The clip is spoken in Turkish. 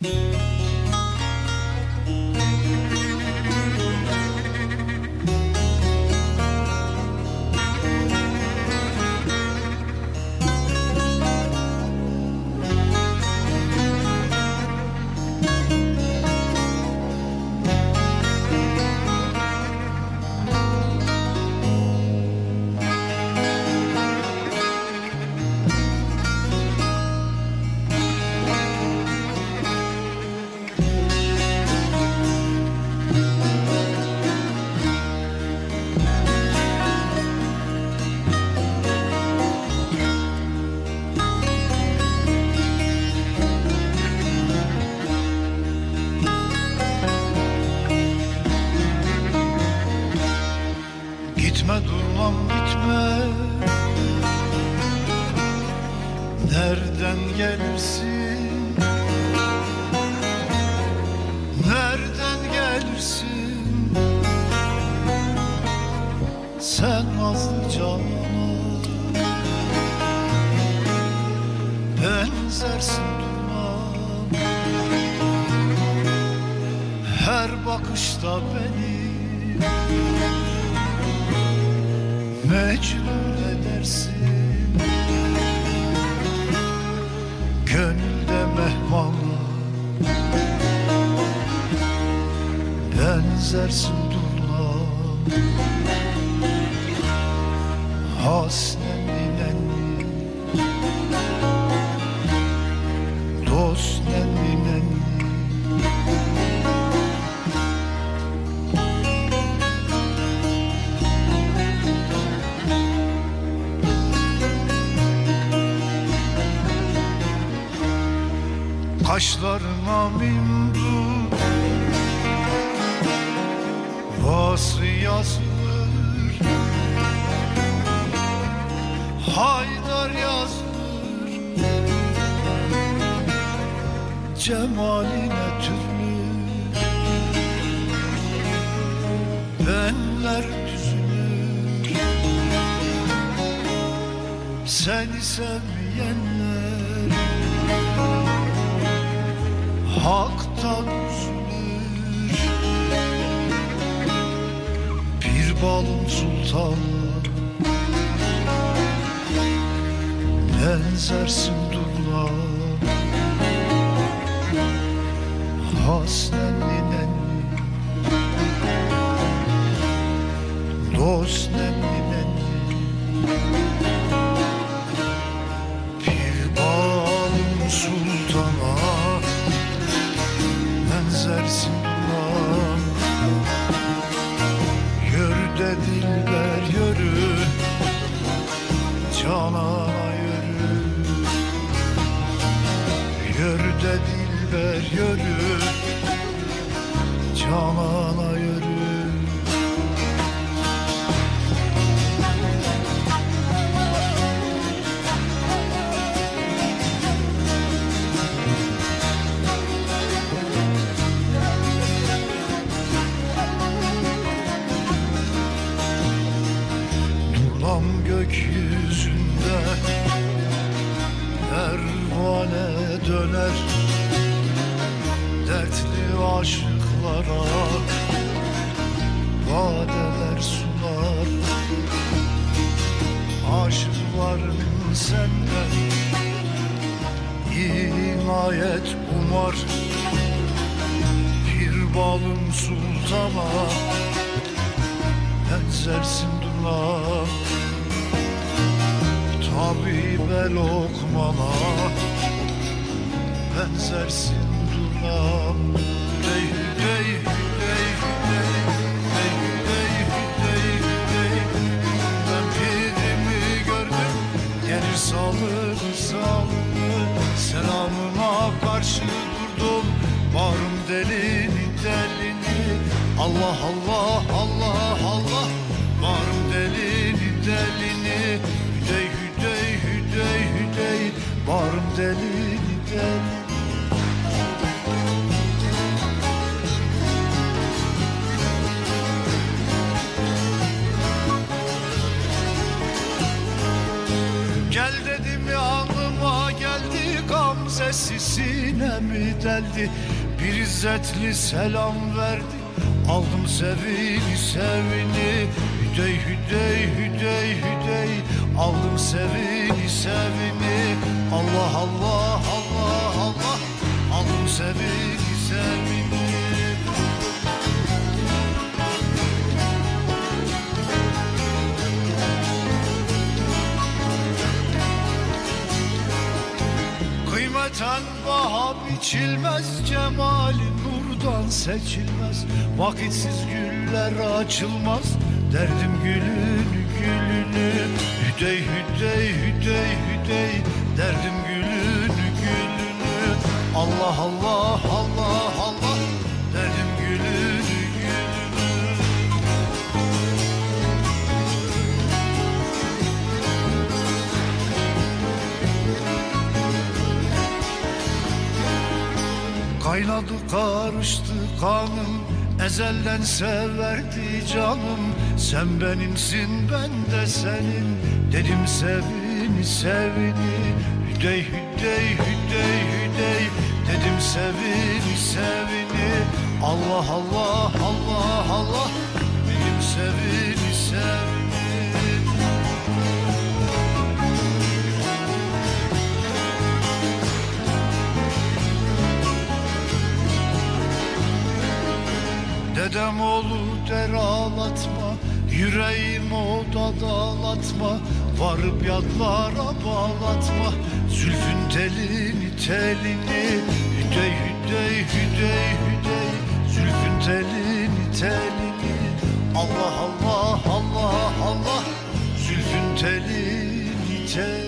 Gitme durmam gitme Nereden gelirsin Nereden gelirsin Sen nazlı canana Benzersin durmam. Her bakışta beni mecnun edersin. Gönülde mehmana Benzersin durla Hasnen Kaşlarına mindu. Vasrı yazılır. Haydar yazılır. Cemaline türlü Benler düzülür Seni sevmeyenler Hak'tan üzülür. Bir balım sultan. Benzersin durla Hasnenli nenni Dost Canana yürü Duram gökyüzünde Pervane döner. Dertli aşıklara Vadeler sunar Aşıkların senden inayet umar Bir balım sultana benzersin duna. Tabibe lokmana benzersin duna hüdey Gel dedim yanıma geldi gamzesisin yine mi deldi? Bir izzetli selam verdi. Aldım sevini sevini. Hüdey hüdey hüdey hüdey. Aldım sevini sevini. Allah Allah Allah Kıymeten baha biçilmez Cemalin nurdan seçilmez? Vakitsiz güller açılmaz Derdim gülünü gülünü. Hüdey hüdey hüdey hüdey Derdim gülünü gülünü. Allah Allah Kaynadı karıştı kanım. Ezelden severdi canım. Sen benimsin ben de senin. Dedim sevini sevini. Hüdey hüdey hüdey hüdey. Dedim sevini sevini. Allah Allah Allah Allah Dedem oğlu der ağlatma Yüreğim oda dağlatma Varıp yatlara bağlatma. Zülfün telini telini Hüdey hüdey hüdey hüdey Zülfün telini telini. Allah Allah Allah Allah. Zülfün telini telini